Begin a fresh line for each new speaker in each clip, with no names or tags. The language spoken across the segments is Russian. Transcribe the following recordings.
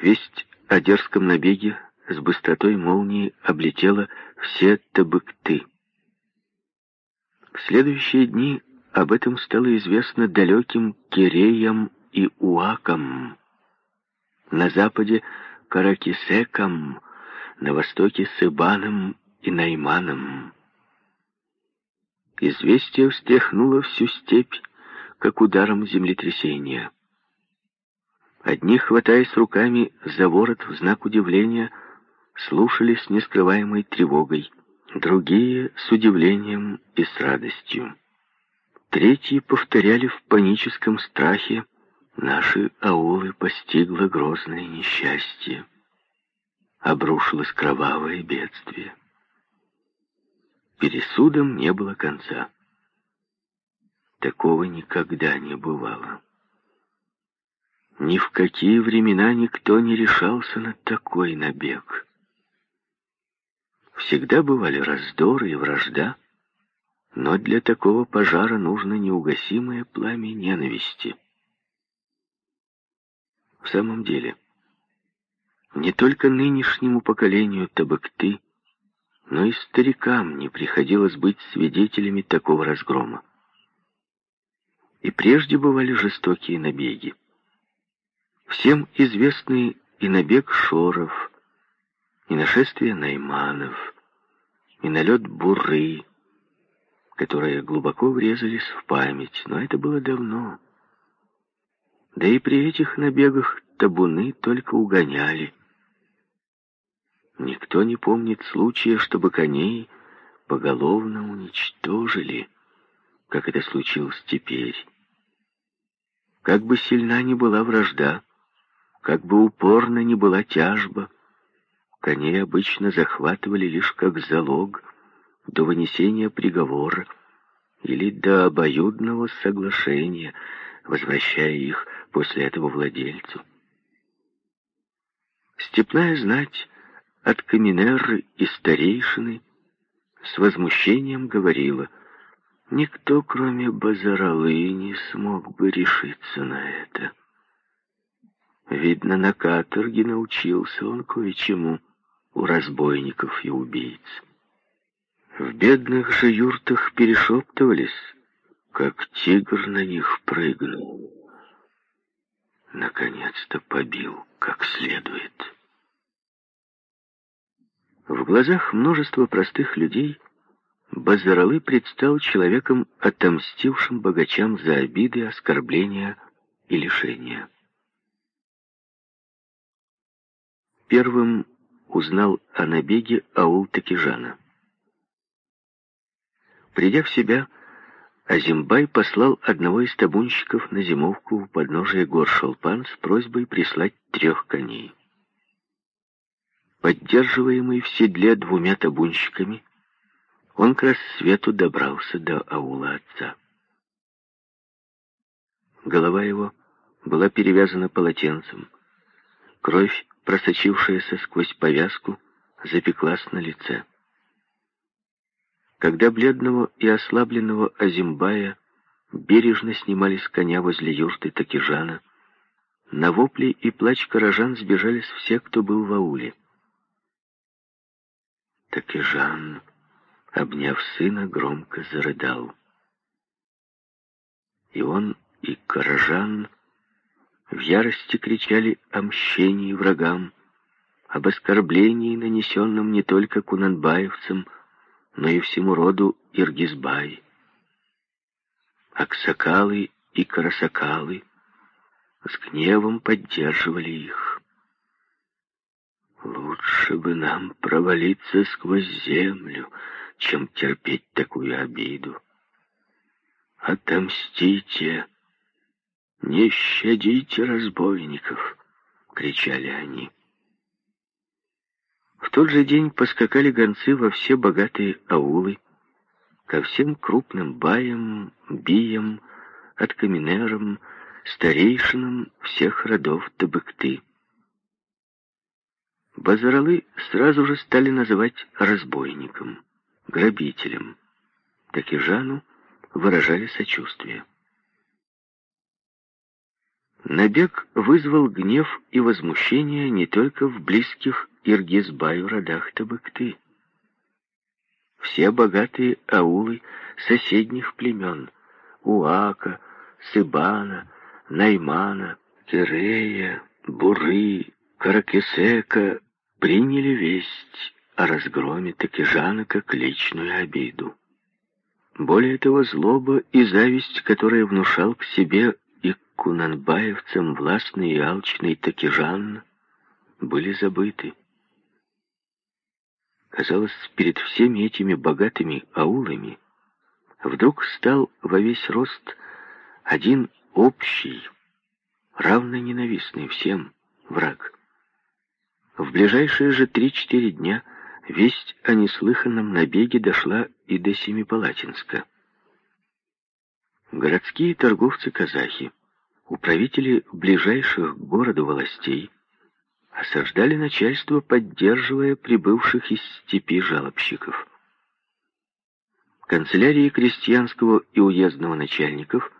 Весть о дерзком набеге с быстротой молнии облетела все табыкты. В следующие дни об этом стало известно далеким Киреям и Уакам. На западе — Каракисекам, на востоке — Сыбаном и Найманом. Известие встряхнуло всю степь, как ударом землетрясения. Одни, хватаясь руками за ворот в знак удивления, слушали с нескрываемой тревогой, другие — с удивлением и с радостью. Третьи повторяли в паническом страхе «Наши аулы постигло грозное несчастье, обрушилось кровавое бедствие». Пересудам не было конца. Такого никогда не бывало. Ни в какие времена никто не решался на такой набег. Всегда бывали раздоры и вражда, но для такого пожара нужно неугасимое пламя ненависти. В самом деле, не только нынешнему поколению табакты, но и старикам не приходилось быть свидетелями такого разгрома. И прежде бывали жестокие набеги. Всем известный и набег шоров, и нашествие найманов, и налет буры, которые глубоко врезались в память, но это было давно. Да и при этих набегах табуны только угоняли. Никто не помнит случая, чтобы коней поголовно уничтожили, как это случилось теперь. Как бы сильна ни была вражда, как бы упорно ни была тяжба, коней обычно захватывали лишь как залог до вынесения приговора или до обоюдного соглашения, возвращая их после этого владельцу. Степная знать от каменеры и старейшины с возмущением говорила, никто, кроме Базаралы, не смог бы решиться на это. Видно, на каторге научился он кое-чему у разбойников и убийц. В бедных же юртах перешептывались, как тигр на них прыгнул. Наконец-то побил как следует. В глазах множества простых людей Базаралы предстал человеком, отомстившим богачам за обиды, оскорбления и лишения. Первым узнал о набеге аул Такижана. Придя в себя, Азимбай послал одного из табунщиков на зимовку у подножия гор Шолпан с просьбой прислать трех коней. Поддерживаемый в седле двумя табунщиками, он к рассвету добрался до аула отца. Голова его была перевязана полотенцем. Кровь просочившаяся сквозь повязку, запеклась на лице. Когда бледного и ослабленного Азимбая бережно снимали с коня возле юрты Такижана, на вопли и плач каражан сбежались все, кто был в ауле. Такижан, обняв сына, громко зарыдал. И он, и каражан в ярости кричали о мщении врагам, об оскорблении, нанесенном не только кунанбаевцам, но и всему роду Иргизбай. Аксакалы и Карасакалы с гневом поддерживали их. Лучше бы нам провалиться сквозь землю, чем терпеть такую обиду. Отомстите! «Не щадите разбойников!» — кричали они. В тот же день поскакали гонцы во все богатые аулы, ко всем крупным баям, биям, откаминерам, старейшинам всех родов Табыкты. Базаралы сразу же стали называть разбойником, грабителем. Так и Жану выражали сочувствие. Набег вызвал гнев и возмущение не только в близких Иргизбаю родах Табыкты. Все богатые аулы соседних племен — Уака, Сыбана, Наймана, Кирея, Буры, Каракесека — приняли весть о разгроме Такижана как личную обиду. Более того, злоба и зависть, которые внушал к себе кунанбаевцам властный и алчный Такижан, были забыты. Казалось, перед всеми этими богатыми аулами вдруг стал во весь рост один общий, равно ненавистный всем враг. В ближайшие же три-четыре дня – Весть о неслыханном набеге дошла и до Семипалатинска. Городские торговцы-казахи, управители ближайших к городу властей, осаждали начальство, поддерживая прибывших из степи жалобщиков. Канцелярии крестьянского и уездного начальников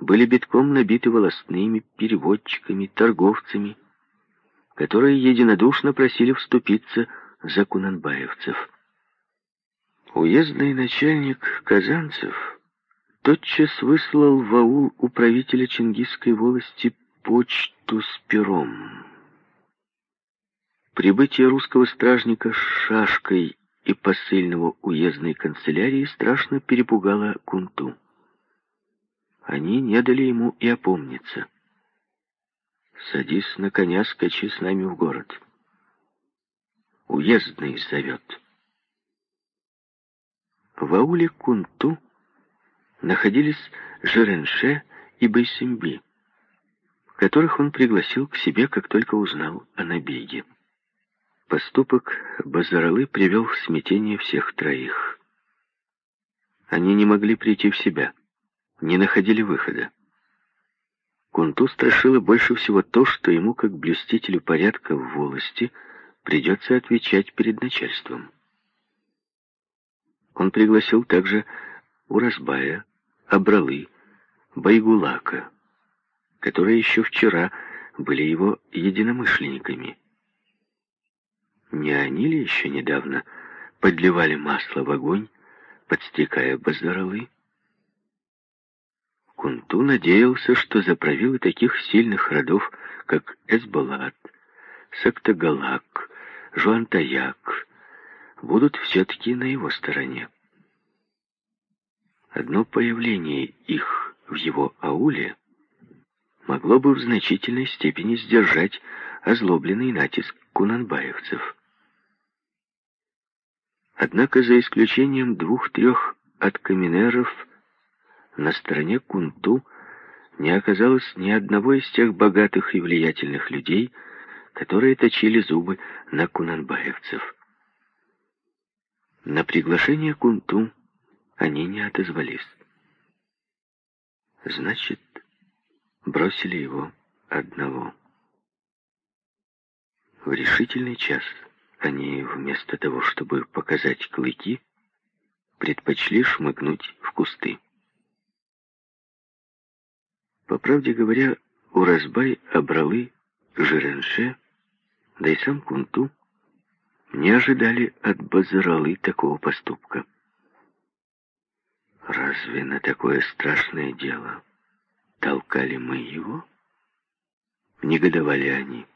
были битком набиты волостными, переводчиками, торговцами, которые единодушно просили вступиться за кунанбаевцев. Уездный начальник Казанцев тотчас выслал в аул управителя Чингисской волости почту с пером. Прибытие русского стражника с шашкой и посыльного уездной канцелярии страшно перепугало Кунту. Они не дали ему и опомниться. «Садись на коня, скачи с нами в город» уездный зовет. В ауле Кунту находились Жеренше и Байсимби, которых он пригласил к себе, как только узнал о набеге. Поступок Базаралы привел в смятение всех троих. Они не могли прийти в себя, не находили выхода. Кунту страшило больше всего то, что ему, как блюстителю порядка в волости, придется отвечать перед начальством. Он пригласил также Уразбая, Абралы, Байгулака, которые еще вчера были его единомышленниками. Не они ли еще недавно подливали масло в огонь, подстрекая Базаралы? Кунту надеялся, что за правилы таких сильных родов, как Эсбалат, Сактагалак, Жуантаяк будут все-таки на его стороне. Одно появление их в его ауле могло бы в значительной степени сдержать озлобленный натиск кунанбаевцев. Однако за исключением двух-трех откаминеров на стороне Кунту не оказалось ни одного из тех богатых и влиятельных людей, которые точили зубы на кунанбаевцев. На приглашение Кунту они не отозвались. Значит, бросили его одного. В решительный час они, вместо того, чтобы показать клыки, предпочли шмыгнуть в кусты. По правде говоря, Уразбай, Абралы, Жиренше да и сам Кунту не ожидали от Базаралы такого поступка. Разве на такое страшное дело толкали мы его? Негодовали они.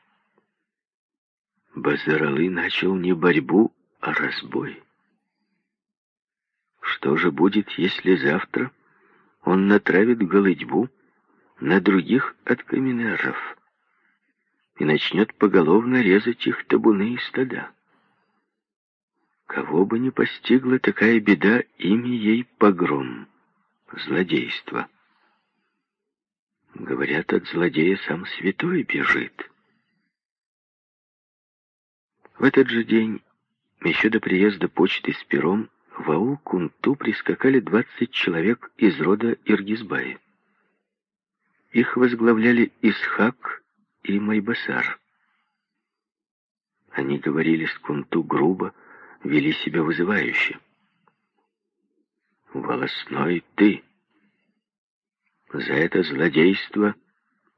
Базаралы начал не борьбу, а разбой. Что же будет, если завтра он натравит голытьбу на других от каменеров? и начнет поголовно резать их табуны и стада. Кого бы ни постигла такая беда, имя ей погром, злодейство. Говорят, от злодея сам святой бежит. В этот же день, еще до приезда почты с пером, в аул Кунту прискакали двадцать человек из рода Иргизбаи. Их возглавляли Исхак и Майбасар. Они говорили с Кунту грубо, вели себя вызывающе. «Волосной ты! За это злодейство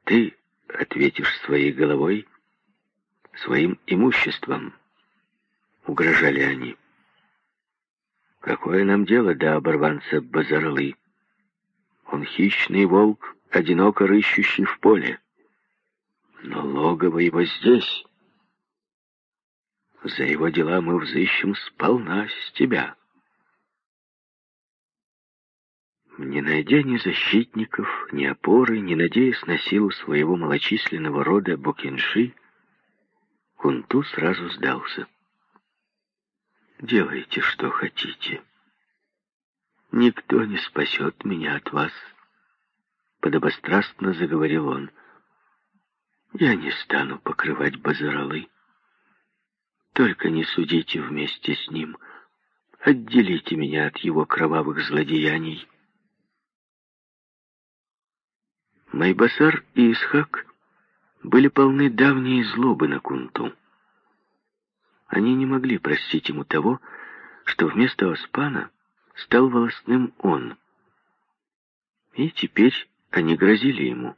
Ты ответишь своей головой, своим имуществом, угрожали они. Какое нам дело до оборванца Базарлы? Он хищный волк, одиноко рыщущий в поле. Но логово его здесь. За его дела мы взыщем сполна с тебя. Не найдя ни защитников, ни опоры, не надеясь на силу своего малочисленного рода Бокинши, Кунту сразу сдался. «Делайте, что хотите. Никто не спасет меня от вас», — подобострастно заговорил он. «Я не стану покрывать базаралы. Только не судите вместе с ним. Отделите меня от его кровавых злодеяний». Майбасар и Исхак были полны давней злобы на Кунту. Они не могли простить ему того, что вместо Оспана стал волосным он. И теперь они грозили ему.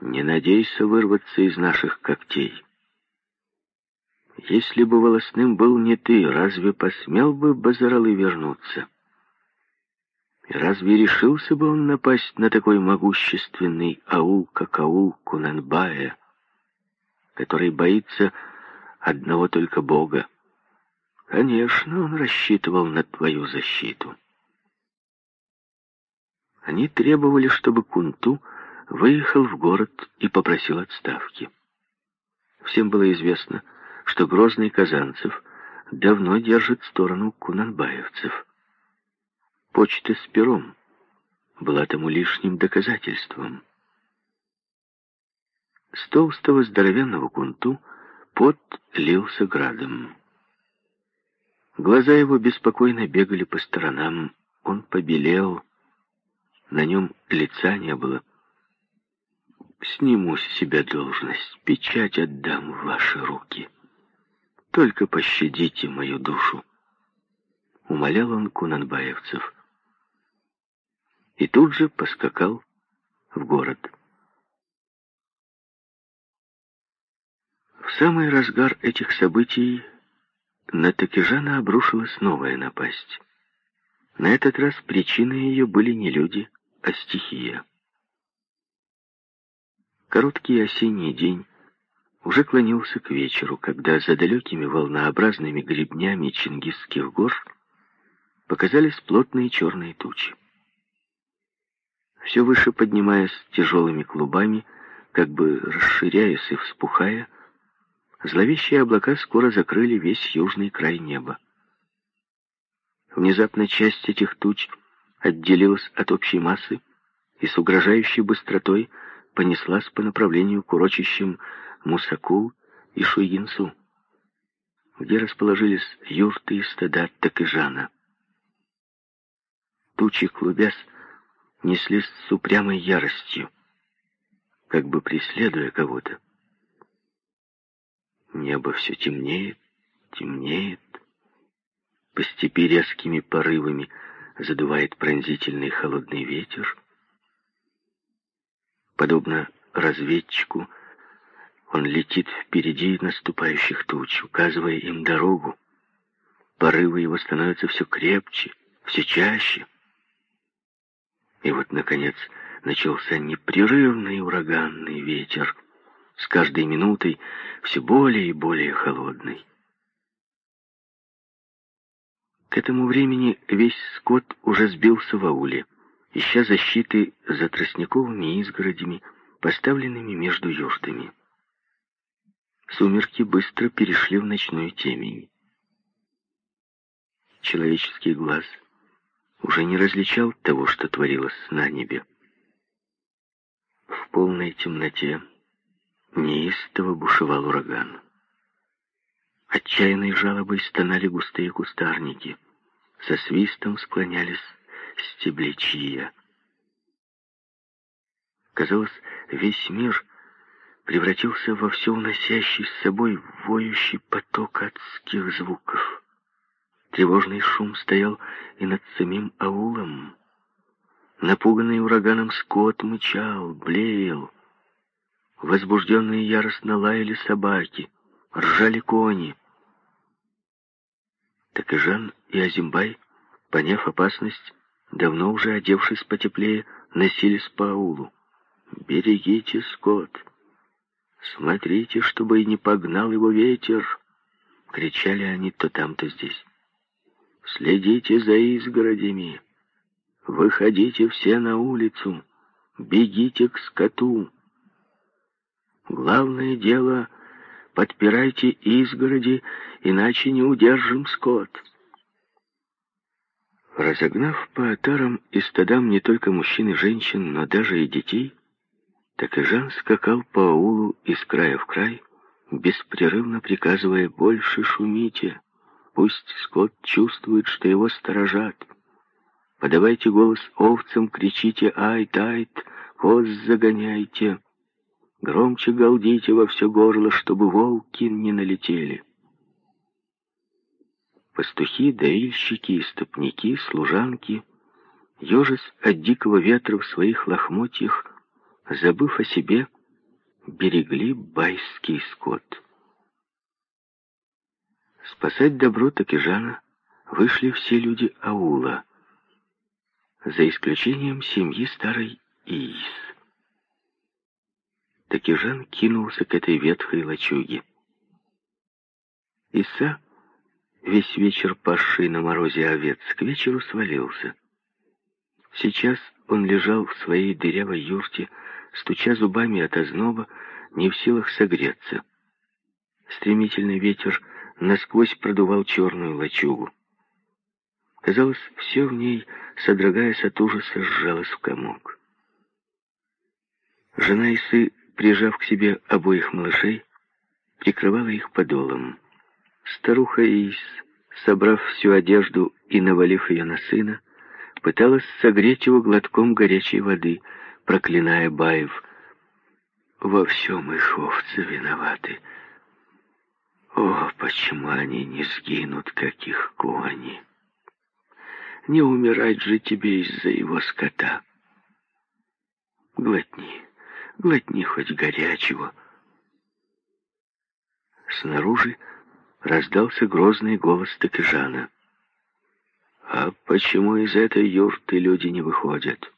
«Не надейся вырваться из наших когтей. Если бы волосным был не ты, разве посмел бы Базаралы вернуться?» Разве решился бы он напасть на такой могущественный аул, как аул Кунанбая, который боится одного только Бога? Конечно, он рассчитывал на твою защиту. Они требовали, чтобы Кунту выехал в город и попросил отставки. Всем было известно, что грозный Казанцев давно держит сторону кунанбаевцев. Почта с пером была тому лишним доказательством. С толстого здоровенного кунту пот лился градом. Глаза его беспокойно бегали по сторонам. Он побелел. На нем лица не было. «Сниму с себя должность, печать отдам в ваши руки. Только пощадите мою душу», — умолял он кунанбаевцев и тут же поскакал в город. В самый разгар этих событий на Такижана обрушилась новая напасть. На этот раз причиной ее были не люди, а стихия. Короткий осенний день уже клонился к вечеру, когда за далекими волнообразными гребнями Чингисских гор показались плотные черные тучи все выше поднимаясь тяжелыми клубами, как бы расширяясь и вспухая, зловещие облака скоро закрыли весь южный край неба. Внезапно часть этих туч отделилась от общей массы и с угрожающей быстротой понеслась по направлению к урочищам Мусакул и Шуйгинсу, где расположились юрты и стада Такижана. Тучи, клубясь, неслись с упрямой яростью, как бы преследуя кого-то. Небо все темнеет, темнеет. По степи резкими порывами задувает пронзительный холодный ветер. Подобно разведчику, он летит впереди наступающих туч, указывая им дорогу. Порывы его становятся все крепче, все чаще — и вот, наконец, начался непрерывный ураганный ветер, с каждой минутой все более и более холодный. К этому времени весь скот уже сбился в ауле, ища защиты за тростниковыми изгородями, поставленными между юртами. Сумерки быстро перешли в ночную темень. Человеческий глаз — уже не различал того, что творилось на небе. В полной темноте неистово бушевал ураган. Отчаянной жалобой стонали густые кустарники, со свистом склонялись стебли чия. Казалось, весь мир превратился во все уносящий с собой воющий поток адских звуков. Тревожный шум стоял и над самим аулом. Напуганный ураганом скот мычал, блеял. Возбужденные яростно лаяли собаки, ржали кони. Жан и Азимбай, поняв опасность, давно уже одевшись потеплее, носились по аулу. «Берегите скот! Смотрите, чтобы и не погнал его ветер!» Кричали они то там, то здесь. «Следите за изгородями! Выходите все на улицу! Бегите к скоту!» Главное дело — подпирайте изгороди, иначе не удержим скот. Разогнав по отарам и стадам не только мужчин и женщин, но даже и детей, так и Жан скакал по аулу из края в край, беспрерывно приказывая «больше шумите, пусть скот чувствует, что его сторожат». Подавайте голос овцам, кричите «Айт-айт!», коз загоняйте. Громче галдите во все горло, чтобы волки не налетели. Пастухи, доильщики, истопники, служанки, ежась от дикого ветра в своих лохмотьях, забыв о себе, берегли байский скот. Спасать добро Такижана вышли все люди аула, за исключением семьи старой Иис. Такижан кинулся к этой ветхой лачуге. Иса, весь вечер пасший на морозе овец, к вечеру свалился. Сейчас он лежал в своей дырявой юрте, стуча зубами от озноба, не в силах согреться. Стремительный ветер насквозь продувал черную лачугу. Казалось, все в ней, содрогаясь от ужаса, сжалось в комок. Жена Исы прижав к себе обоих малышей, прикрывала их подолом. Старуха Ис, собрав всю одежду и навалив ее на сына, пыталась согреть его глотком горячей воды, проклиная Баев. «Во всем их овцы виноваты. О, почему они не сгинут, как их кони? Не умирать же тебе из-за его скота. Глотни». Глотни хоть горячего. Снаружи раздался грозный голос Такижана. «А почему из этой юрты люди не выходят?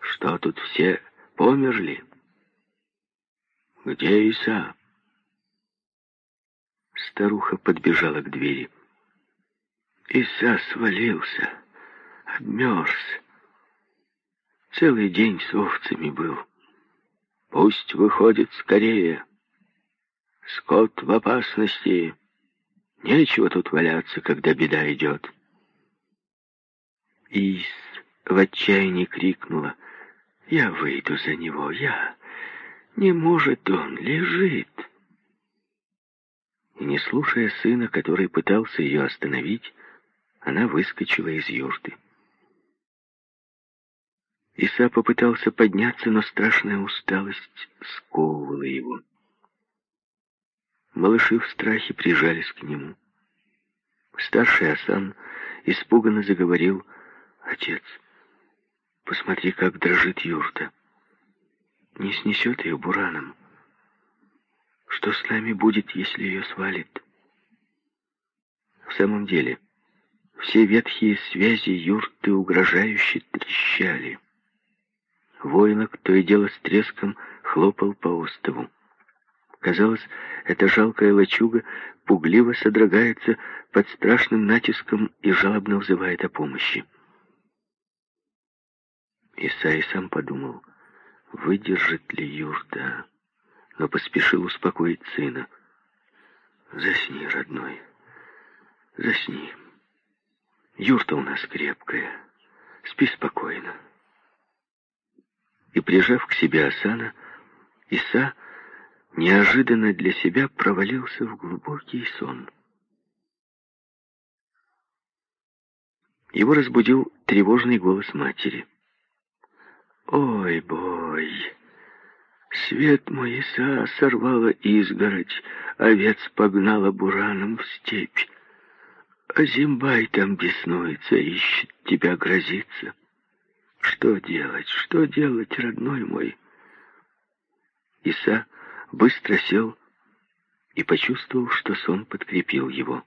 Что тут все померли? Где Иса?» Старуха подбежала к двери. Иса свалился, обмерз. Целый день с овцами был. Пусть выходит скорее. Скот в опасности. Нечего тут валяться, когда беда идет. Ис в отчаянии крикнула. Я выйду за него, я... Не может он, лежит. И не слушая сына, который пытался ее остановить, она выскочила из юрты. Иса попытался подняться, но страшная усталость сковывала его. Малыши в страхе прижались к нему. Старший Асан испуганно заговорил. «Отец, посмотри, как дрожит юрта. Не снесет ее бураном. Что с нами будет, если ее свалит?» В самом деле, все ветхие связи юрты угрожающе трещали. Воинок то и дело с треском хлопал по остову. Казалось, эта жалкая лачуга пугливо содрогается под страшным натиском и жалобно взывает о помощи. Исаи сам подумал, выдержит ли юрта, но поспешил успокоить сына. «Засни, родной, засни. Юрта у нас крепкая, спи спокойно» и, прижав к себе Асана, Иса неожиданно для себя провалился в глубокий сон. Его разбудил тревожный голос матери. «Ой, бой! Свет мой Иса сорвала изгородь, овец погнала бураном в степь. А Зимбай там беснуется, ищет тебя, грозится. Что делать, что делать, родной мой? Иса быстро сел и почувствовал, что сон подкрепил его.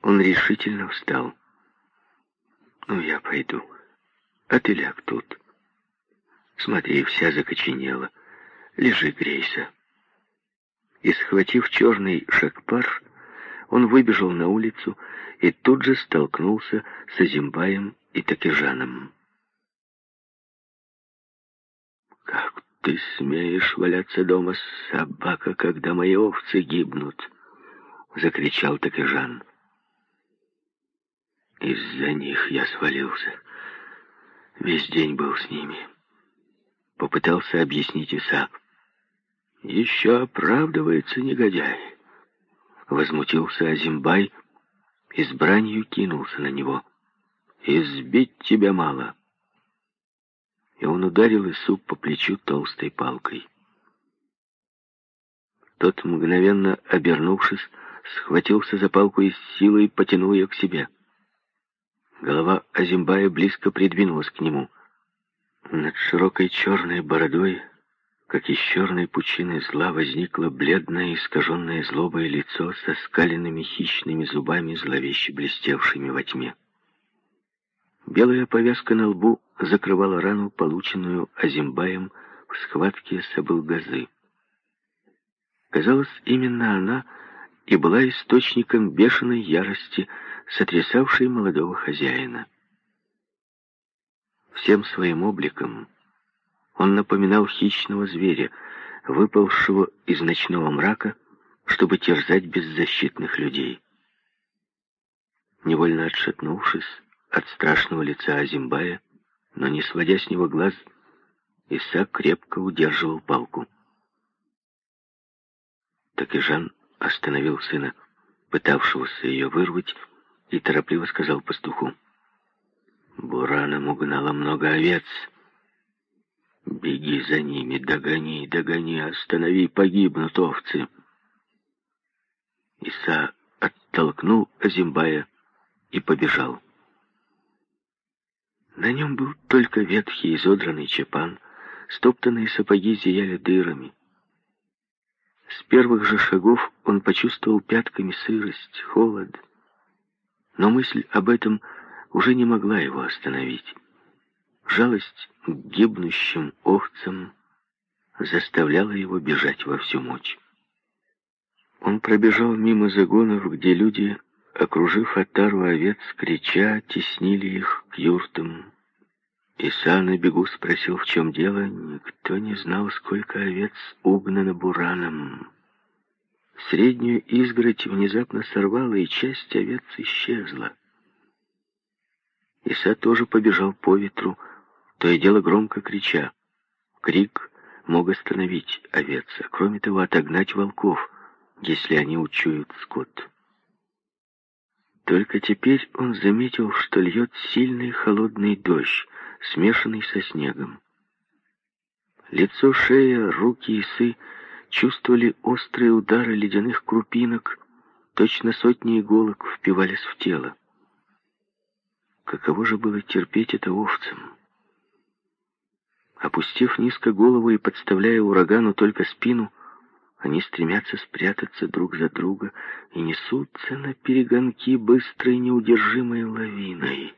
Он решительно встал. «Ну, я пойду, а ты ляг тут. Смотри, вся закоченела. Лежи, грейся». И, схватив черный шакпар, он выбежал на улицу и тут же столкнулся с Азимбаем и Такижаном. «Как ты смеешь валяться дома, собака, когда мои овцы гибнут?» — закричал Такижан. «Из-за них я свалился. Весь день был с ними». Попытался объяснить Исаак. «Еще оправдывается негодяй!» Возмутился Азимбай и бранью кинулся на него. «Избить тебя мало!» И он ударил Ису по плечу толстой палкой. Тот, мгновенно обернувшись, схватился за палку и с силой потянул ее к себе. Голова Азимбая близко придвинулась к нему. Над широкой черной бородой как из черной пучины зла возникло бледное, искаженное злобое лицо со скаленными хищными зубами, зловеще блестевшими во тьме. Белая повязка на лбу закрывала рану, полученную Азимбаем в схватке с Абылгазы. Казалось, именно она и была источником бешеной ярости, сотрясавшей молодого хозяина. Всем своим обликом он напоминал хищного зверя, выпалшего из ночного мрака, чтобы терзать беззащитных людей. Невольно отшатнувшись от страшного лица Азимбая, но не сводя с него глаз, Иса крепко удерживал палку. Так и Жан остановил сына, пытавшегося ее вырвать, и торопливо сказал пастуху. «Бураном угнало много овец». Беги за ними, догони, догони, останови, погибнут овцы. Иса оттолкнул Азимбая и побежал. На нем был только ветхий изодранный чепан, стоптанные сапоги зияли дырами. С первых же шагов он почувствовал пятками сырость, холод, но мысль об этом уже не могла его остановить. Жалость к гибнущим овцам заставляла его бежать во всю мочь. Он пробежал мимо загонов, где люди, окружив отару овец, крича, теснили их к юртам. Иса на бегу спросил, в чем дело. Никто не знал, сколько овец угнано бураном. Среднюю изгородь внезапно сорвало, и часть овец исчезла. Иса тоже побежал по ветру, то и дело громко крича. Крик мог остановить овец, а кроме того отогнать волков, если они учуют скот. Только теперь он заметил, что льет сильный холодный дождь, смешанный со снегом. Лицо, шея, руки и сы чувствовали острые удары ледяных крупинок, точно сотни иголок впивались в тело. Каково же было терпеть это овцам? Опустив низко голову и подставляя урагану только спину, они стремятся спрятаться друг за друга и несутся на перегонки быстрой неудержимой лавиной.